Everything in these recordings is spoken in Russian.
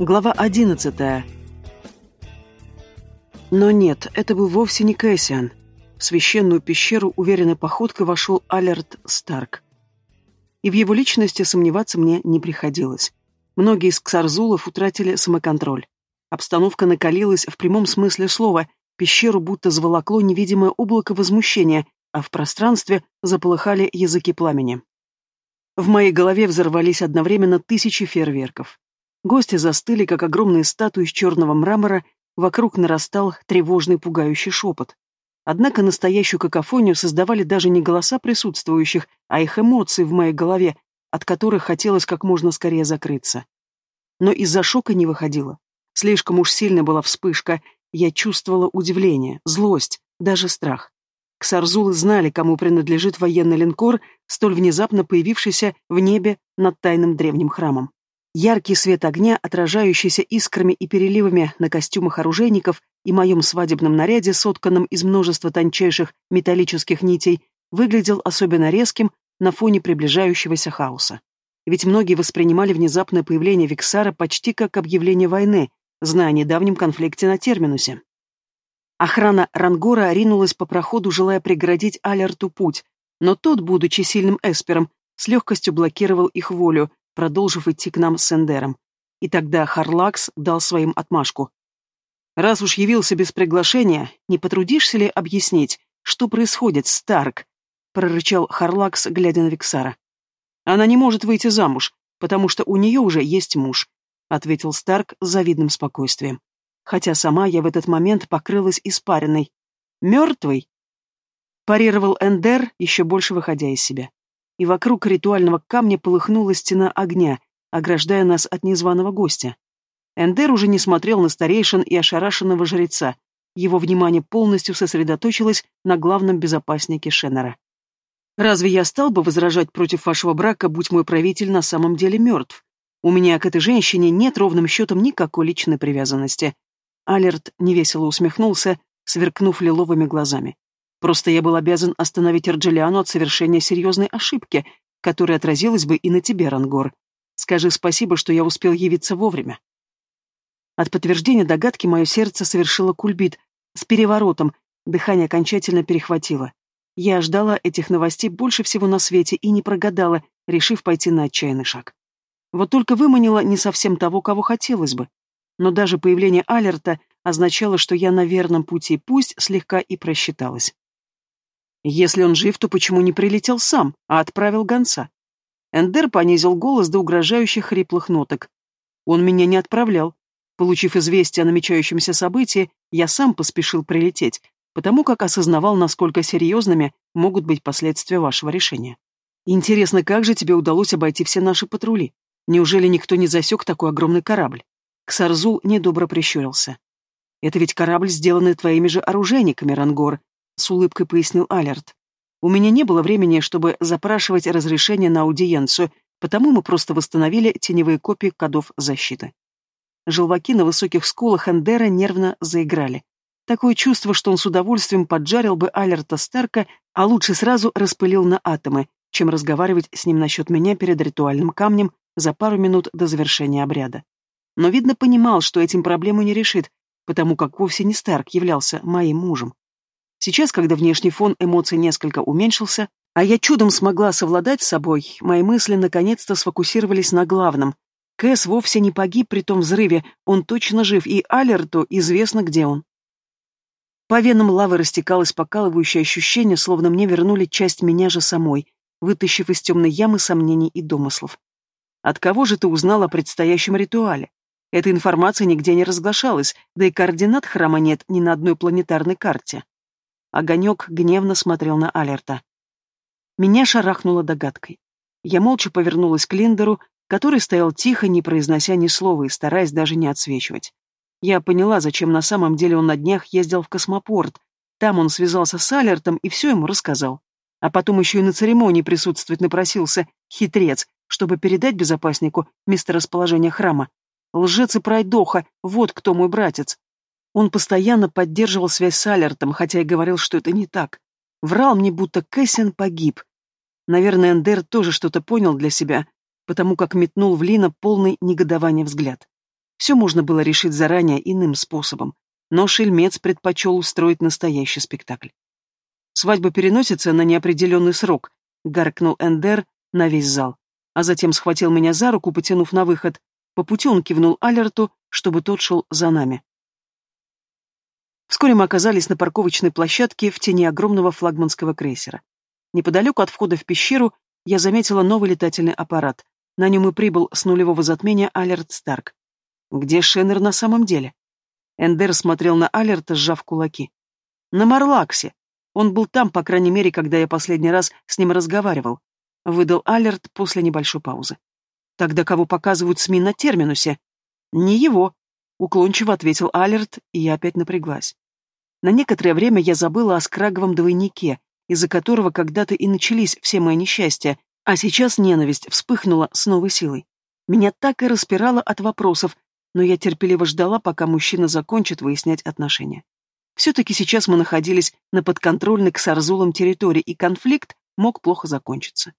Глава одиннадцатая. Но нет, это был вовсе не Кэссиан. В священную пещеру уверенной походкой вошел Алерт Старк. И в его личности сомневаться мне не приходилось. Многие из ксарзулов утратили самоконтроль. Обстановка накалилась в прямом смысле слова, пещеру будто заволокло невидимое облако возмущения, а в пространстве заполыхали языки пламени. В моей голове взорвались одновременно тысячи фейерверков. Гости застыли, как огромные статуи из черного мрамора, вокруг нарастал тревожный пугающий шепот. Однако настоящую какофонию создавали даже не голоса присутствующих, а их эмоции в моей голове, от которых хотелось как можно скорее закрыться. Но из-за шока не выходило. Слишком уж сильно была вспышка, я чувствовала удивление, злость, даже страх. Ксарзулы знали, кому принадлежит военный линкор, столь внезапно появившийся в небе над тайным древним храмом. Яркий свет огня, отражающийся искрами и переливами на костюмах оружейников и моем свадебном наряде, сотканном из множества тончайших металлических нитей, выглядел особенно резким на фоне приближающегося хаоса. Ведь многие воспринимали внезапное появление Виксара почти как объявление войны, зная о недавнем конфликте на Терминусе. Охрана Рангора ринулась по проходу, желая преградить Алерту путь, но тот, будучи сильным эспером, с легкостью блокировал их волю, продолжив идти к нам с Эндером. И тогда Харлакс дал своим отмашку. «Раз уж явился без приглашения, не потрудишься ли объяснить, что происходит, Старк?» — прорычал Харлакс, глядя на Виксара. «Она не может выйти замуж, потому что у нее уже есть муж», — ответил Старк с завидным спокойствием. Хотя сама я в этот момент покрылась испариной. «Мертвый?» — парировал Эндер, еще больше выходя из себя и вокруг ритуального камня полыхнула стена огня, ограждая нас от незваного гостя. Эндер уже не смотрел на старейшин и ошарашенного жреца. Его внимание полностью сосредоточилось на главном безопаснике Шеннера. «Разве я стал бы возражать против вашего брака, будь мой правитель на самом деле мертв? У меня к этой женщине нет ровным счетом никакой личной привязанности». Алерт невесело усмехнулся, сверкнув лиловыми глазами. Просто я был обязан остановить Эрджелиану от совершения серьезной ошибки, которая отразилась бы и на тебе, Рангор. Скажи спасибо, что я успел явиться вовремя. От подтверждения догадки мое сердце совершило кульбит, с переворотом, дыхание окончательно перехватило. Я ждала этих новостей больше всего на свете и не прогадала, решив пойти на отчаянный шаг. Вот только выманила не совсем того, кого хотелось бы. Но даже появление Алерта означало, что я на верном пути, пусть слегка и просчиталась. Если он жив, то почему не прилетел сам, а отправил гонца? Эндер понизил голос до угрожающих хриплых ноток. Он меня не отправлял. Получив известие о намечающемся событии, я сам поспешил прилететь, потому как осознавал, насколько серьезными могут быть последствия вашего решения. Интересно, как же тебе удалось обойти все наши патрули? Неужели никто не засек такой огромный корабль? Ксарзул недобро прищурился. Это ведь корабль, сделанный твоими же оружейниками, Рангор, с улыбкой пояснил Алерт. У меня не было времени, чтобы запрашивать разрешение на аудиенцию, потому мы просто восстановили теневые копии кодов защиты. Желваки на высоких скулах Эндера нервно заиграли. Такое чувство, что он с удовольствием поджарил бы Алерта Старка, а лучше сразу распылил на атомы, чем разговаривать с ним насчет меня перед ритуальным камнем за пару минут до завершения обряда. Но, видно, понимал, что этим проблему не решит, потому как вовсе не Старк являлся моим мужем. Сейчас, когда внешний фон эмоций несколько уменьшился, а я чудом смогла совладать с собой, мои мысли наконец-то сфокусировались на главном. Кэс вовсе не погиб при том взрыве, он точно жив, и Алерту известно, где он. По венам лавы растекалось покалывающее ощущение, словно мне вернули часть меня же самой, вытащив из темной ямы сомнений и домыслов. От кого же ты узнал о предстоящем ритуале? Эта информация нигде не разглашалась, да и координат храма нет ни на одной планетарной карте. Огонек гневно смотрел на Алерта. Меня шарахнуло догадкой. Я молча повернулась к Линдеру, который стоял тихо, не произнося ни слова и стараясь даже не отсвечивать. Я поняла, зачем на самом деле он на днях ездил в космопорт. Там он связался с Алертом и все ему рассказал. А потом еще и на церемонии присутствовать напросился, хитрец, чтобы передать безопаснику месторасположение храма. Лжец и пройдоха, вот кто мой братец. Он постоянно поддерживал связь с Алертом, хотя и говорил, что это не так. Врал мне, будто Кэссин погиб. Наверное, Эндер тоже что-то понял для себя, потому как метнул в Лина полный негодования взгляд. Все можно было решить заранее иным способом, но Шельмец предпочел устроить настоящий спектакль. «Свадьба переносится на неопределенный срок», — гаркнул Эндер на весь зал, а затем схватил меня за руку, потянув на выход. По пути он кивнул Алерту, чтобы тот шел за нами. Вскоре мы оказались на парковочной площадке в тени огромного флагманского крейсера. Неподалеку от входа в пещеру я заметила новый летательный аппарат. На нем и прибыл с нулевого затмения Алерт Старк. Где Шеннер на самом деле? Эндер смотрел на Алерта, сжав кулаки. На Марлаксе. Он был там, по крайней мере, когда я последний раз с ним разговаривал. Выдал Алерт после небольшой паузы. Тогда кого показывают СМИ на терминусе? Не его, уклончиво ответил Алерт, и я опять напряглась. На некоторое время я забыла о скраговом двойнике, из-за которого когда-то и начались все мои несчастья, а сейчас ненависть вспыхнула с новой силой. Меня так и распирало от вопросов, но я терпеливо ждала, пока мужчина закончит выяснять отношения. Все-таки сейчас мы находились на подконтрольной к Сарзулам территории, и конфликт мог плохо закончиться.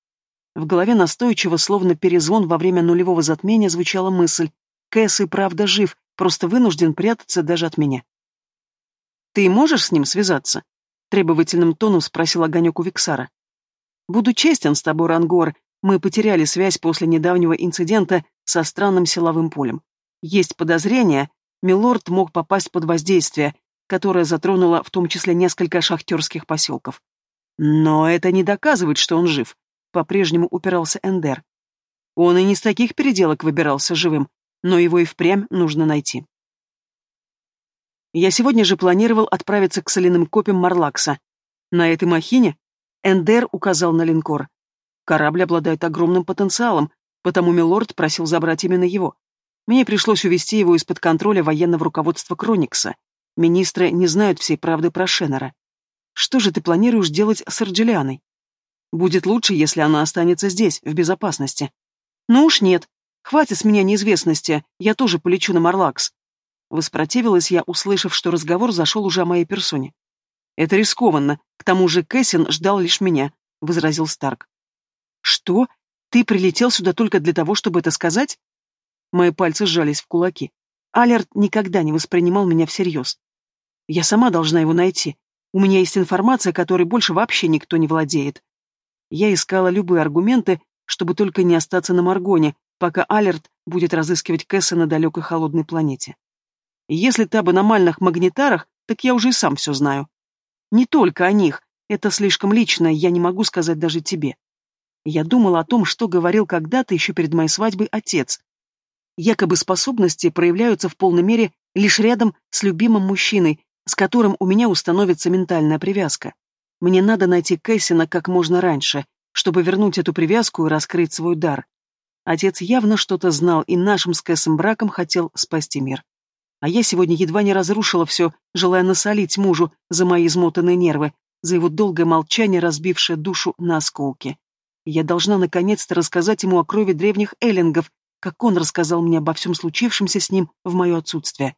В голове настойчиво, словно перезвон во время нулевого затмения, звучала мысль «Кэс и правда жив, просто вынужден прятаться даже от меня». «Ты можешь с ним связаться?» — требовательным тоном спросил огонек у Виксара. «Буду честен с тобой, Рангор, мы потеряли связь после недавнего инцидента со странным силовым полем. Есть подозрение, Милорд мог попасть под воздействие, которое затронуло в том числе несколько шахтерских поселков. Но это не доказывает, что он жив», — по-прежнему упирался Эндер. «Он и не с таких переделок выбирался живым, но его и впрямь нужно найти». Я сегодня же планировал отправиться к соляным копьям Марлакса. На этой махине Эндер указал на линкор. Корабль обладает огромным потенциалом, потому Милорд просил забрать именно его. Мне пришлось увести его из-под контроля военного руководства Кроникса. Министры не знают всей правды про Шеннера. Что же ты планируешь делать с Арджелианой? Будет лучше, если она останется здесь, в безопасности. Ну уж нет. Хватит с меня неизвестности, я тоже полечу на Марлакс. Воспротивилась я, услышав, что разговор зашел уже о моей персоне. «Это рискованно. К тому же Кэссин ждал лишь меня», — возразил Старк. «Что? Ты прилетел сюда только для того, чтобы это сказать?» Мои пальцы сжались в кулаки. Алерт никогда не воспринимал меня всерьез. Я сама должна его найти. У меня есть информация, которой больше вообще никто не владеет. Я искала любые аргументы, чтобы только не остаться на Маргоне, пока Алерт будет разыскивать Кэса на далекой холодной планете. Если ты об аномальных магнитарах, так я уже и сам все знаю. Не только о них, это слишком личное, я не могу сказать даже тебе. Я думала о том, что говорил когда-то еще перед моей свадьбой отец. Якобы способности проявляются в полной мере лишь рядом с любимым мужчиной, с которым у меня установится ментальная привязка. Мне надо найти Кэссина как можно раньше, чтобы вернуть эту привязку и раскрыть свой дар. Отец явно что-то знал и нашим с Кэссом браком хотел спасти мир. А я сегодня едва не разрушила все, желая насолить мужу за мои измотанные нервы, за его долгое молчание, разбившее душу на осколки. Я должна наконец-то рассказать ему о крови древних эллингов, как он рассказал мне обо всем случившемся с ним в мое отсутствие.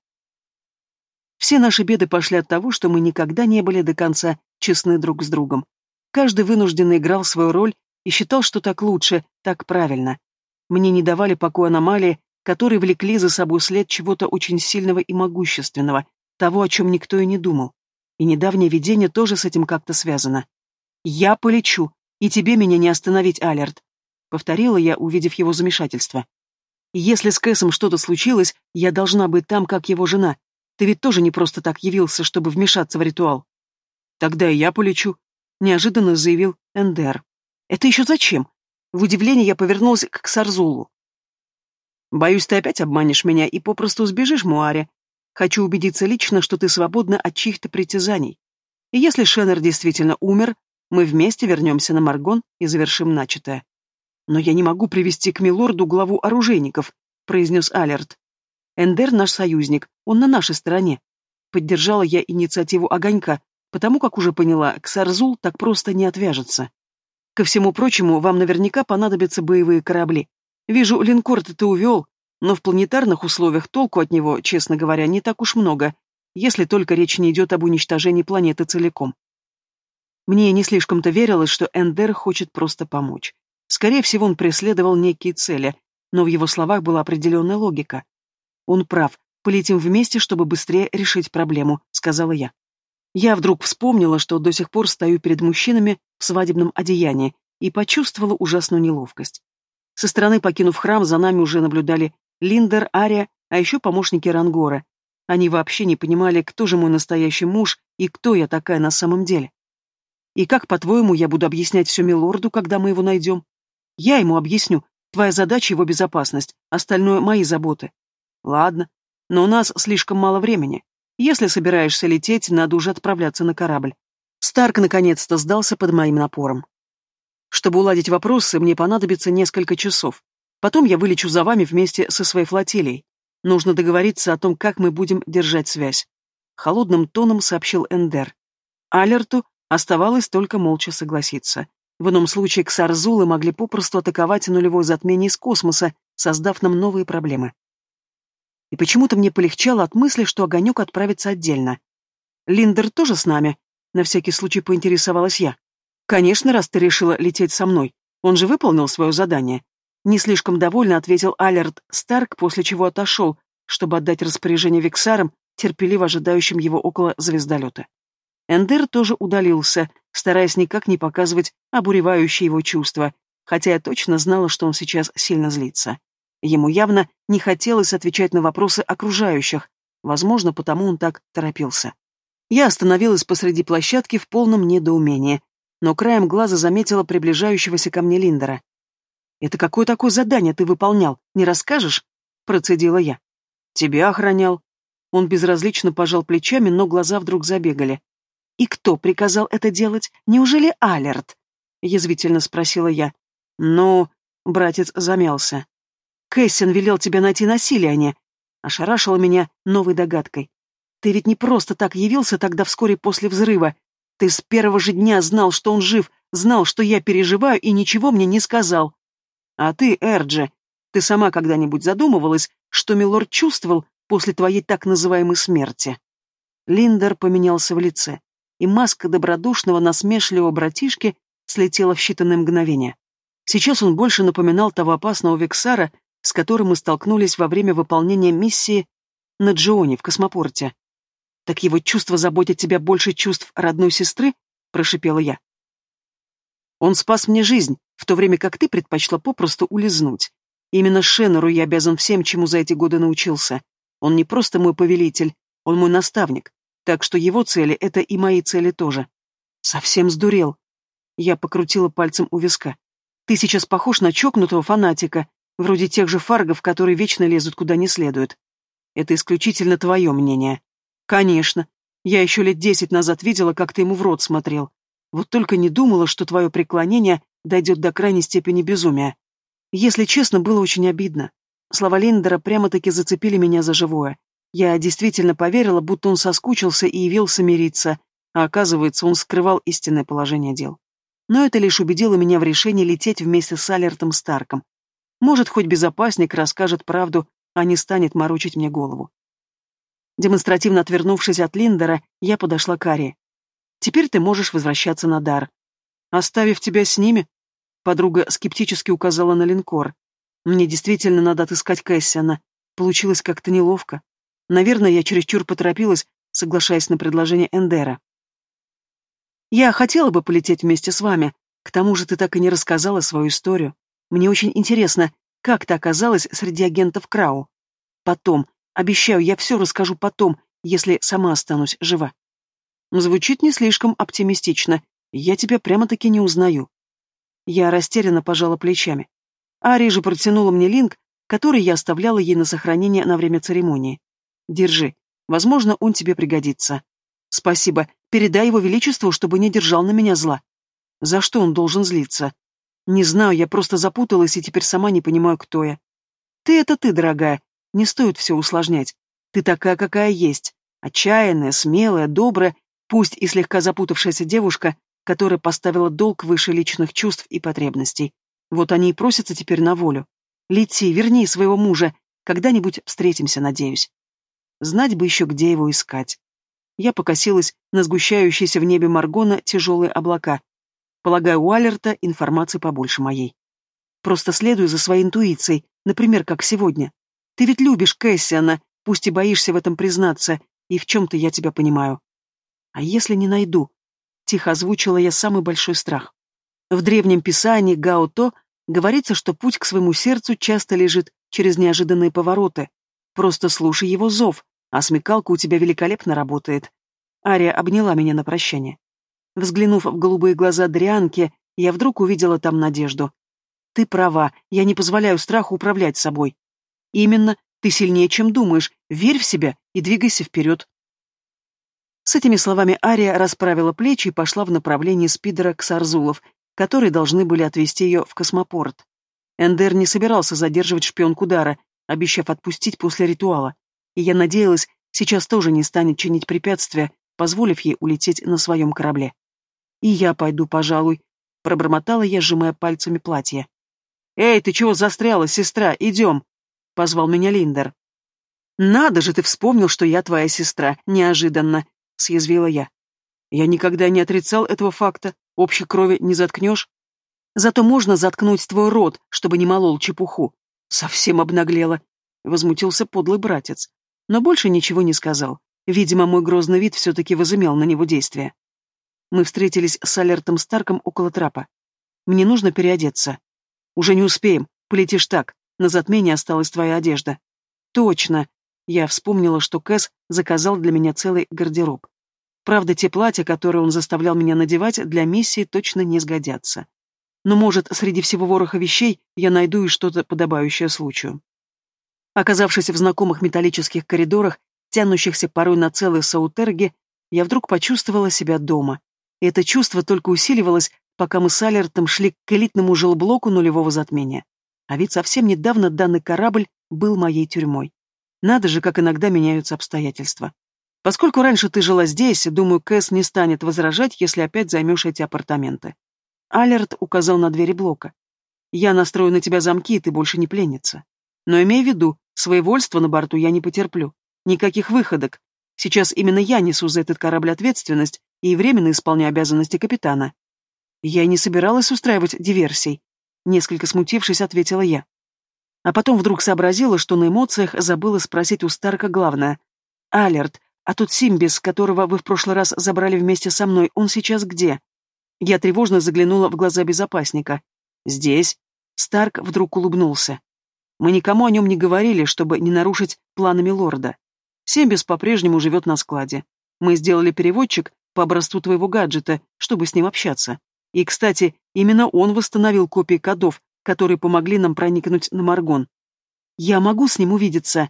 Все наши беды пошли от того, что мы никогда не были до конца честны друг с другом. Каждый вынужденно играл свою роль и считал, что так лучше, так правильно. Мне не давали покоя аномалии, которые влекли за собой след чего-то очень сильного и могущественного, того, о чем никто и не думал. И недавнее видение тоже с этим как-то связано. «Я полечу, и тебе меня не остановить, Алерт», — повторила я, увидев его замешательство. «Если с Кэсом что-то случилось, я должна быть там, как его жена. Ты ведь тоже не просто так явился, чтобы вмешаться в ритуал». «Тогда и я полечу», — неожиданно заявил Эндер. «Это еще зачем?» В удивлении я повернулась к Сарзулу. Боюсь, ты опять обманешь меня и попросту сбежишь, Муаре. Хочу убедиться лично, что ты свободна от чьих-то притязаний. И если Шеннер действительно умер, мы вместе вернемся на Маргон и завершим начатое. Но я не могу привести к Милорду главу оружейников, произнес Алерт. Эндер наш союзник, он на нашей стороне. Поддержала я инициативу Огонька, потому как уже поняла, Ксарзул так просто не отвяжется. Ко всему прочему, вам наверняка понадобятся боевые корабли. Вижу, линкор-то ты увел, но в планетарных условиях толку от него, честно говоря, не так уж много, если только речь не идет об уничтожении планеты целиком. Мне не слишком-то верилось, что Эндер хочет просто помочь. Скорее всего, он преследовал некие цели, но в его словах была определенная логика. Он прав. Полетим вместе, чтобы быстрее решить проблему, сказала я. Я вдруг вспомнила, что до сих пор стою перед мужчинами в свадебном одеянии и почувствовала ужасную неловкость. Со стороны, покинув храм, за нами уже наблюдали Линдер, Ария, а еще помощники Рангора. Они вообще не понимали, кто же мой настоящий муж и кто я такая на самом деле. И как, по-твоему, я буду объяснять все Милорду, когда мы его найдем? Я ему объясню. Твоя задача — его безопасность, остальное — мои заботы. Ладно, но у нас слишком мало времени. Если собираешься лететь, надо уже отправляться на корабль. Старк наконец-то сдался под моим напором. Чтобы уладить вопросы, мне понадобится несколько часов. Потом я вылечу за вами вместе со своей флотилией. Нужно договориться о том, как мы будем держать связь. Холодным тоном сообщил Эндер. Алерту оставалось только молча согласиться. В ином случае ксарзулы могли попросту атаковать нулевое затмение из космоса, создав нам новые проблемы. И почему-то мне полегчало от мысли, что огонек отправится отдельно. Линдер тоже с нами? На всякий случай поинтересовалась я. Конечно, раз ты решила лететь со мной. Он же выполнил свое задание. Не слишком довольно ответил Алерт Старк, после чего отошел, чтобы отдать распоряжение Виксарам, терпеливо ожидающим его около звездолета. Эндер тоже удалился, стараясь никак не показывать обуревающие его чувства, хотя я точно знала, что он сейчас сильно злится. Ему явно не хотелось отвечать на вопросы окружающих, возможно, потому он так торопился. Я остановилась посреди площадки в полном недоумении, но краем глаза заметила приближающегося ко мне Линдера. «Это какое такое задание ты выполнял, не расскажешь?» — процедила я. «Тебя охранял». Он безразлично пожал плечами, но глаза вдруг забегали. «И кто приказал это делать? Неужели Алерт?» — язвительно спросила я. «Ну...» — братец замялся. Кэссин велел тебя найти насилие, а не...» Ошарашила меня новой догадкой. «Ты ведь не просто так явился тогда вскоре после взрыва. Ты с первого же дня знал, что он жив, знал, что я переживаю, и ничего мне не сказал. А ты, Эрджи, ты сама когда-нибудь задумывалась, что Милорд чувствовал после твоей так называемой смерти?» Линдер поменялся в лице, и маска добродушного, насмешливого братишки слетела в считанные мгновения. Сейчас он больше напоминал того опасного Вексара, с которым мы столкнулись во время выполнения миссии на Джионе в космопорте. «Так его чувства заботят тебя больше чувств родной сестры?» — прошипела я. «Он спас мне жизнь, в то время как ты предпочла попросту улизнуть. Именно Шеннеру я обязан всем, чему за эти годы научился. Он не просто мой повелитель, он мой наставник, так что его цели — это и мои цели тоже. Совсем сдурел. Я покрутила пальцем у виска. Ты сейчас похож на чокнутого фанатика, Вроде тех же фаргов, которые вечно лезут куда не следует. Это исключительно твое мнение. Конечно. Я еще лет десять назад видела, как ты ему в рот смотрел. Вот только не думала, что твое преклонение дойдет до крайней степени безумия. Если честно, было очень обидно. Слова Линдера прямо-таки зацепили меня за живое. Я действительно поверила, будто он соскучился и явился мириться, а оказывается, он скрывал истинное положение дел. Но это лишь убедило меня в решении лететь вместе с Алертом Старком. Может, хоть безопасник расскажет правду, а не станет морочить мне голову. Демонстративно отвернувшись от Линдера, я подошла к Аре. «Теперь ты можешь возвращаться на дар. Оставив тебя с ними?» Подруга скептически указала на линкор. «Мне действительно надо отыскать Кэссиана. Получилось как-то неловко. Наверное, я чересчур поторопилась, соглашаясь на предложение Эндера. Я хотела бы полететь вместе с вами. К тому же ты так и не рассказала свою историю. Мне очень интересно, как ты оказалась среди агентов Крау. Потом, обещаю, я все расскажу потом, если сама останусь жива. Звучит не слишком оптимистично. Я тебя прямо-таки не узнаю. Я растерянно пожала плечами. Ари же протянула мне линк, который я оставляла ей на сохранение на время церемонии. Держи. Возможно, он тебе пригодится. Спасибо. Передай его величеству, чтобы не держал на меня зла. За что он должен злиться? Не знаю, я просто запуталась и теперь сама не понимаю, кто я. Ты — это ты, дорогая. Не стоит все усложнять. Ты такая, какая есть. Отчаянная, смелая, добрая, пусть и слегка запутавшаяся девушка, которая поставила долг выше личных чувств и потребностей. Вот они и просятся теперь на волю. Лети, верни своего мужа. Когда-нибудь встретимся, надеюсь. Знать бы еще, где его искать. Я покосилась на сгущающиеся в небе Маргона тяжелые облака, Полагаю, у Алерта информации побольше моей. Просто следую за своей интуицией, например, как сегодня. Ты ведь любишь Кэссиана, пусть и боишься в этом признаться, и в чем-то я тебя понимаю. А если не найду? Тихо озвучила я самый большой страх. В древнем писании Гаото говорится, что путь к своему сердцу часто лежит через неожиданные повороты. Просто слушай его зов, а смекалка у тебя великолепно работает. Ария обняла меня на прощание. Взглянув в голубые глаза Дрианки, я вдруг увидела там надежду. Ты права, я не позволяю страху управлять собой. Именно, ты сильнее, чем думаешь, верь в себя и двигайся вперед. С этими словами Ария расправила плечи и пошла в направлении спидера к Сарзулов, которые должны были отвезти ее в космопорт. Эндер не собирался задерживать шпионку Дара, обещав отпустить после ритуала, и я надеялась, сейчас тоже не станет чинить препятствия, позволив ей улететь на своем корабле. «И я пойду, пожалуй», — пробормотала я, сжимая пальцами платье. «Эй, ты чего застряла, сестра? Идем!» — позвал меня Линдер. «Надо же, ты вспомнил, что я твоя сестра, неожиданно», — съязвила я. «Я никогда не отрицал этого факта, общей крови не заткнешь. Зато можно заткнуть твой рот, чтобы не молол чепуху. Совсем обнаглела», — возмутился подлый братец. Но больше ничего не сказал. Видимо, мой грозный вид все-таки возымел на него действие. Мы встретились с Алертом Старком около трапа. Мне нужно переодеться. Уже не успеем. Полетишь так. На затмении осталась твоя одежда. Точно. Я вспомнила, что Кэс заказал для меня целый гардероб. Правда, те платья, которые он заставлял меня надевать, для миссии точно не сгодятся. Но, может, среди всего вороха вещей я найду и что-то подобающее случаю. Оказавшись в знакомых металлических коридорах, тянущихся порой на целые саутерги, я вдруг почувствовала себя дома. И это чувство только усиливалось, пока мы с Алертом шли к элитному жилблоку нулевого затмения. А ведь совсем недавно данный корабль был моей тюрьмой. Надо же, как иногда меняются обстоятельства. Поскольку раньше ты жила здесь, думаю, Кэс не станет возражать, если опять займешь эти апартаменты. Алерт указал на двери блока. Я настрою на тебя замки, и ты больше не пленница. Но имей в виду, своевольства на борту я не потерплю. Никаких выходок. Сейчас именно я несу за этот корабль ответственность и временно исполняю обязанности капитана. Я не собиралась устраивать диверсий. Несколько смутившись, ответила я. А потом вдруг сообразила, что на эмоциях забыла спросить у Старка главное. «Алерт, а тот Симбис, которого вы в прошлый раз забрали вместе со мной, он сейчас где?» Я тревожно заглянула в глаза безопасника. «Здесь». Старк вдруг улыбнулся. «Мы никому о нем не говорили, чтобы не нарушить планами лорда. Симбис по-прежнему живет на складе. Мы сделали переводчик по образцу твоего гаджета, чтобы с ним общаться. И, кстати, именно он восстановил копии кодов, которые помогли нам проникнуть на Маргон. Я могу с ним увидеться.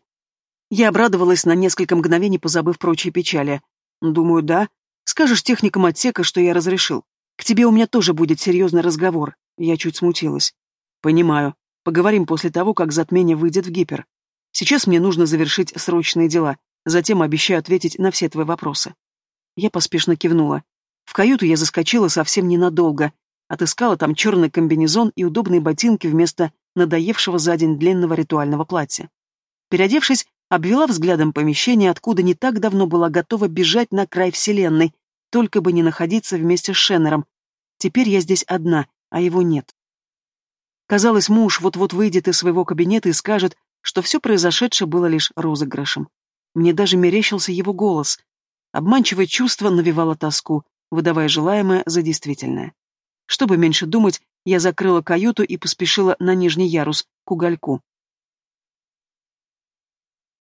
Я обрадовалась на несколько мгновений, позабыв прочие печали. Думаю, да. Скажешь техникам отсека, что я разрешил. К тебе у меня тоже будет серьезный разговор. Я чуть смутилась. Понимаю. Поговорим после того, как затмение выйдет в гипер. Сейчас мне нужно завершить срочные дела. Затем обещаю ответить на все твои вопросы. Я поспешно кивнула. В каюту я заскочила совсем ненадолго. Отыскала там черный комбинезон и удобные ботинки вместо надоевшего за день длинного ритуального платья. Переодевшись, обвела взглядом помещение, откуда не так давно была готова бежать на край вселенной, только бы не находиться вместе с Шеннером. Теперь я здесь одна, а его нет. Казалось, муж вот-вот выйдет из своего кабинета и скажет, что все произошедшее было лишь розыгрышем. Мне даже мерещился его голос. Обманчивое чувство навевало тоску, выдавая желаемое за действительное. Чтобы меньше думать, я закрыла каюту и поспешила на нижний ярус, к угольку.